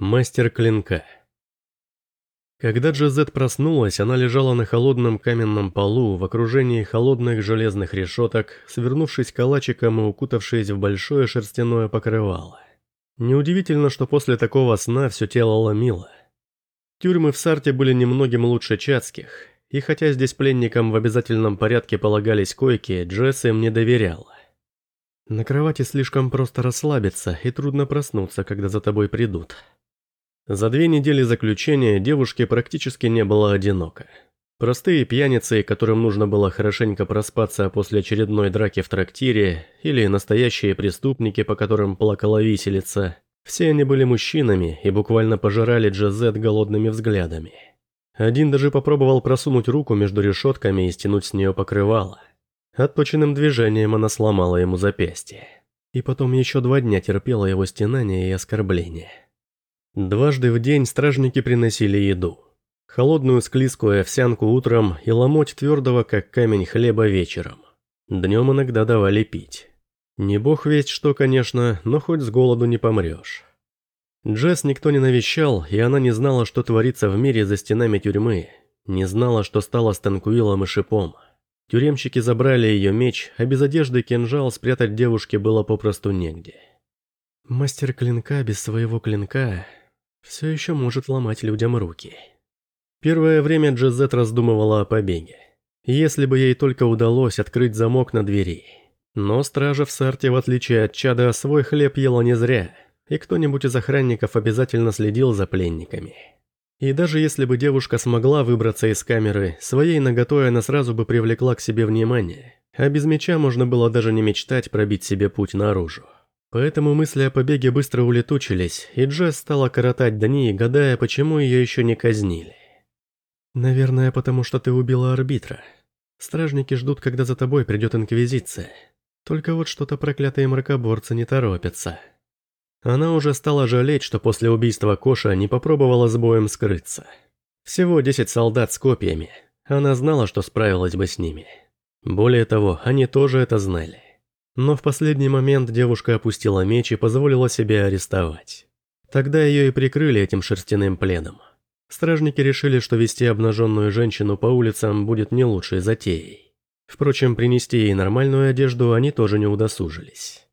Мастер клинка. Когда Джазет проснулась, она лежала на холодном каменном полу в окружении холодных железных решеток, свернувшись калачиком и укутавшись в большое шерстяное покрывало. Неудивительно, что после такого сна все тело ломило. Тюрьмы в Сарте были немногим лучше чатских, и хотя здесь пленникам в обязательном порядке полагались койки, Джесс им не доверяла. На кровати слишком просто расслабиться, и трудно проснуться, когда за тобой придут. За две недели заключения девушке практически не было одиноко. Простые пьяницы, которым нужно было хорошенько проспаться после очередной драки в трактире, или настоящие преступники, по которым плакала виселица, все они были мужчинами и буквально пожирали Джазет голодными взглядами. Один даже попробовал просунуть руку между решетками и стянуть с нее покрывало. Отточенным движением она сломала ему запястье. И потом еще два дня терпела его стенания и оскорбления. Дважды в день стражники приносили еду. Холодную склизкую овсянку утром и ломоть твердого, как камень хлеба вечером. Днем иногда давали пить. Не бог весть что, конечно, но хоть с голоду не помрешь. Джесс никто не навещал, и она не знала, что творится в мире за стенами тюрьмы, не знала, что стало с Танкуилом и Шипом. Тюремщики забрали ее меч, а без одежды кинжал спрятать девушке было попросту негде. Мастер клинка без своего клинка все еще может ломать людям руки. Первое время Джезет раздумывала о побеге. Если бы ей только удалось открыть замок на двери. Но стража в Сарте, в отличие от чада, свой хлеб ела не зря, и кто-нибудь из охранников обязательно следил за пленниками. И даже если бы девушка смогла выбраться из камеры, своей наготой она сразу бы привлекла к себе внимание, а без меча можно было даже не мечтать пробить себе путь наружу. Поэтому мысли о побеге быстро улетучились, и Джесс стала коротать дни, гадая, почему ее еще не казнили. «Наверное, потому что ты убила арбитра. Стражники ждут, когда за тобой придет Инквизиция. Только вот что-то проклятые мракоборцы не торопятся». Она уже стала жалеть, что после убийства Коша не попробовала с боем скрыться. Всего 10 солдат с копьями. Она знала, что справилась бы с ними. Более того, они тоже это знали. Но в последний момент девушка опустила меч и позволила себе арестовать. Тогда ее и прикрыли этим шерстяным пленом. Стражники решили, что вести обнаженную женщину по улицам будет не лучшей затеей. Впрочем, принести ей нормальную одежду они тоже не удосужились.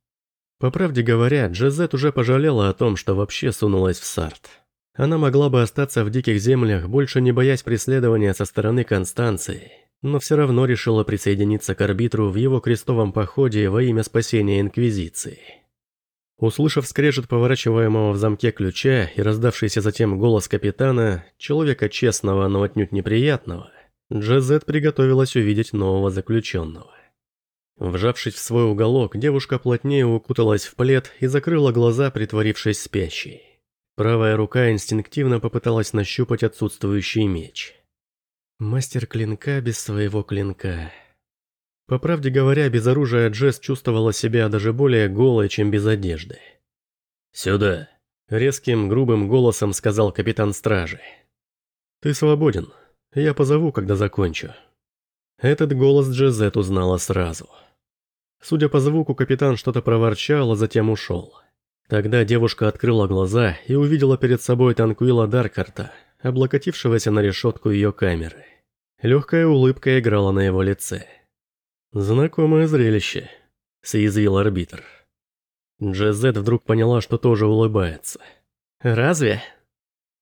По правде говоря, Джезет уже пожалела о том, что вообще сунулась в Сарт. Она могла бы остаться в диких землях, больше не боясь преследования со стороны Констанции, но все равно решила присоединиться к арбитру в его крестовом походе во имя спасения Инквизиции. Услышав скрежет поворачиваемого в замке ключа и раздавшийся затем голос капитана, человека честного, но отнюдь неприятного, Джезет приготовилась увидеть нового заключенного. Вжавшись в свой уголок, девушка плотнее укуталась в плед и закрыла глаза, притворившись спящей. Правая рука инстинктивно попыталась нащупать отсутствующий меч. Мастер клинка без своего клинка. По правде говоря, без оружия Джесс чувствовала себя даже более голой, чем без одежды. «Сюда!» – резким, грубым голосом сказал капитан стражи. «Ты свободен. Я позову, когда закончу». Этот голос Джезет узнала сразу. Судя по звуку, капитан что-то проворчал, а затем ушел. Тогда девушка открыла глаза и увидела перед собой Танкуила Даркарта – облокотившегося на решетку ее камеры. Легкая улыбка играла на его лице. «Знакомое зрелище», — съязвил арбитр. Джезет вдруг поняла, что тоже улыбается. «Разве?»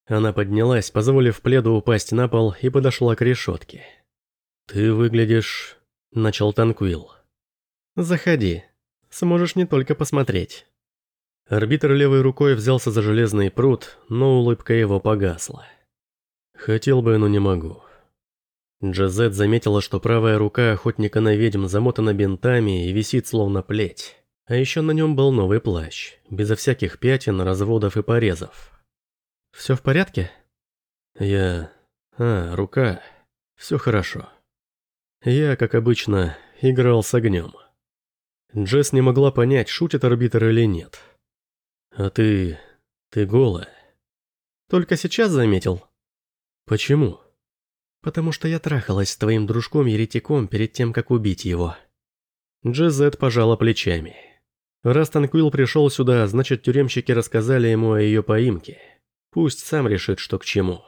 Она поднялась, позволив пледу упасть на пол, и подошла к решетке. «Ты выглядишь...» — начал Танквилл. «Заходи. Сможешь не только посмотреть». Арбитр левой рукой взялся за железный пруд, но улыбка его погасла. Хотел бы, но не могу. Джазет заметила, что правая рука охотника на ведьм замотана бинтами и висит словно плеть. А еще на нем был новый плащ, безо всяких пятен, разводов и порезов. «Все в порядке?» «Я... А, рука. Все хорошо. Я, как обычно, играл с огнем». Джесс не могла понять, шутит арбитр или нет. «А ты... ты голая?» «Только сейчас заметил?» «Почему?» «Потому что я трахалась с твоим дружком-еретиком перед тем, как убить его». Джезет пожала плечами. Раз Танквилл пришел сюда, значит тюремщики рассказали ему о ее поимке. Пусть сам решит, что к чему.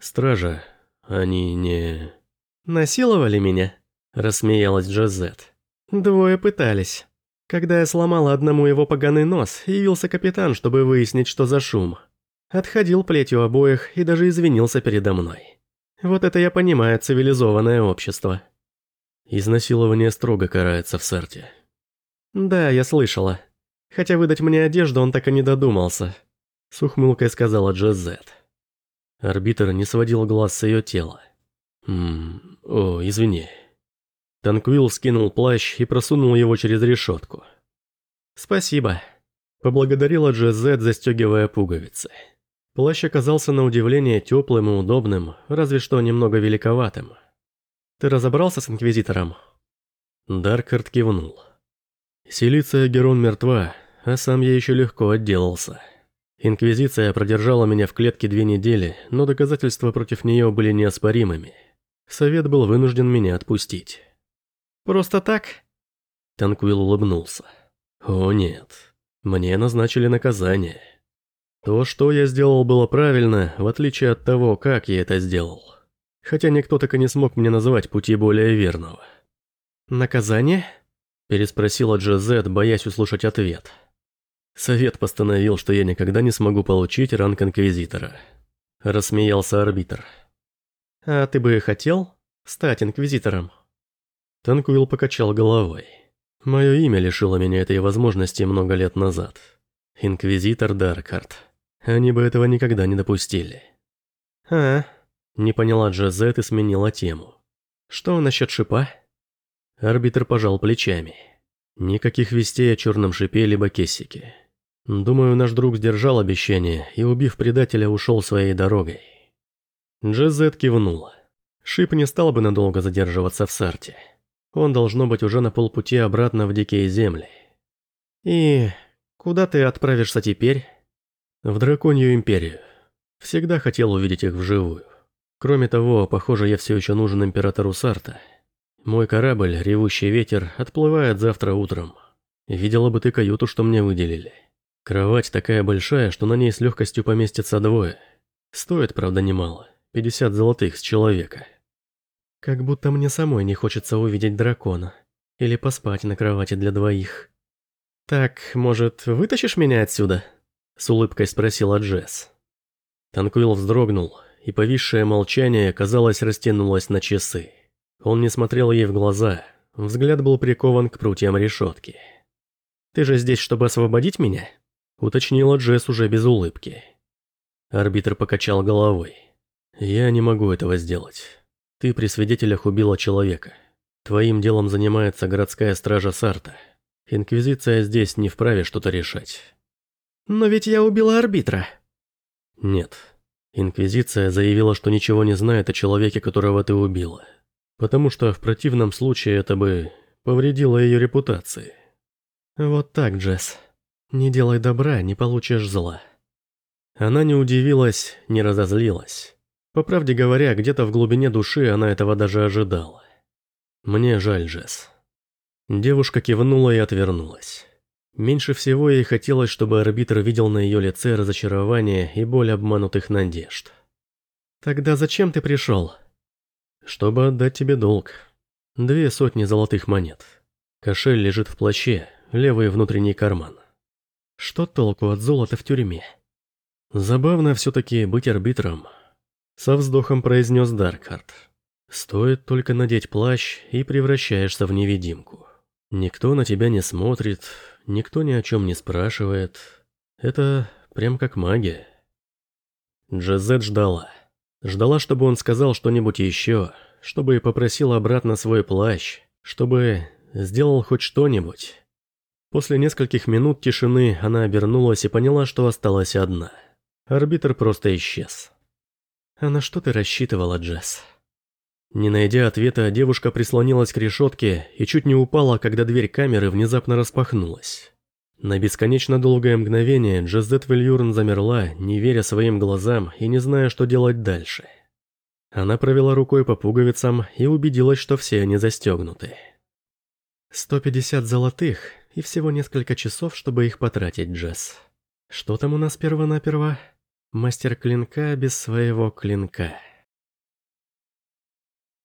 Стража, они не... «Насиловали меня?» – рассмеялась Джозет. «Двое пытались. Когда я сломала одному его поганый нос, явился капитан, чтобы выяснить, что за шум. Отходил плетью обоих и даже извинился передо мной. Вот это я понимаю цивилизованное общество». Изнасилование строго карается в Сарте. «Да, я слышала. Хотя выдать мне одежду он так и не додумался», — с ухмылкой сказала Джозет. Арбитр не сводил глаз с ее тела. «Ммм, о, извини». Танквилл скинул плащ и просунул его через решетку. «Спасибо», — поблагодарила Джезет, застегивая пуговицы. Плащ оказался на удивление теплым и удобным, разве что немного великоватым. «Ты разобрался с Инквизитором?» Даркард кивнул. Селиция Герон мертва, а сам я еще легко отделался. Инквизиция продержала меня в клетке две недели, но доказательства против нее были неоспоримыми. Совет был вынужден меня отпустить. «Просто так?» Танквилл улыбнулся. «О нет, мне назначили наказание. То, что я сделал, было правильно, в отличие от того, как я это сделал. Хотя никто так и не смог мне назвать пути более верного». «Наказание?» Переспросила Джозет, боясь услышать ответ. Совет постановил, что я никогда не смогу получить ранг Инквизитора. Рассмеялся арбитр. «А ты бы хотел стать Инквизитором?» Танкуил покачал головой. Мое имя лишило меня этой возможности много лет назад. Инквизитор Даркарт. Они бы этого никогда не допустили. «А?» Не поняла Джазет и сменила тему. «Что насчет шипа?» Арбитр пожал плечами. Никаких вестей о черном шипе либо кессике. Думаю, наш друг сдержал обещание и, убив предателя, ушел своей дорогой. Джезет кивнула. Шип не стал бы надолго задерживаться в Сарте. Он должно быть уже на полпути обратно в Дикие Земли. «И куда ты отправишься теперь?» «В Драконью Империю. Всегда хотел увидеть их вживую. Кроме того, похоже, я все еще нужен Императору Сарта. Мой корабль, ревущий ветер, отплывает завтра утром. Видела бы ты каюту, что мне выделили. Кровать такая большая, что на ней с легкостью поместится двое. Стоит, правда, немало. 50 золотых с человека. Как будто мне самой не хочется увидеть дракона. Или поспать на кровати для двоих. «Так, может, вытащишь меня отсюда?» С улыбкой спросила Джесс. Танквилл вздрогнул, и повисшее молчание, казалось, растянулось на часы. Он не смотрел ей в глаза, взгляд был прикован к прутьям решетки. «Ты же здесь, чтобы освободить меня?» уточнила Джесс уже без улыбки. Арбитр покачал головой. «Я не могу этого сделать. Ты при свидетелях убила человека. Твоим делом занимается городская стража Сарта. Инквизиция здесь не вправе что-то решать». «Но ведь я убила арбитра». «Нет. Инквизиция заявила, что ничего не знает о человеке, которого ты убила. Потому что в противном случае это бы повредило ее репутации». «Вот так, Джесс. Не делай добра, не получишь зла». Она не удивилась, не разозлилась. По правде говоря, где-то в глубине души она этого даже ожидала. «Мне жаль, Джесс». Девушка кивнула и отвернулась. Меньше всего ей хотелось, чтобы арбитр видел на ее лице разочарование и боль обманутых надежд. «Тогда зачем ты пришел?» «Чтобы отдать тебе долг. Две сотни золотых монет. Кошель лежит в плаще, левый внутренний карман. Что толку от золота в тюрьме?» «Забавно все-таки быть арбитром», со вздохом произнес Даркхарт. Стоит только надеть плащ, и превращаешься в невидимку. Никто на тебя не смотрит, никто ни о чем не спрашивает. Это прям как магия. Джезет ждала. Ждала, чтобы он сказал что-нибудь еще, чтобы попросил обратно свой плащ, чтобы сделал хоть что-нибудь. После нескольких минут тишины она обернулась и поняла, что осталась одна. Арбитр просто исчез. «А на что ты рассчитывала, Джесс?» Не найдя ответа, девушка прислонилась к решетке и чуть не упала, когда дверь камеры внезапно распахнулась. На бесконечно долгое мгновение Джезет Вильюрн замерла, не веря своим глазам и не зная, что делать дальше. Она провела рукой по пуговицам и убедилась, что все они застегнуты. «Сто пятьдесят золотых и всего несколько часов, чтобы их потратить, Джесс. Что там у нас перво-наперво?» Мастер клинка без своего клинка.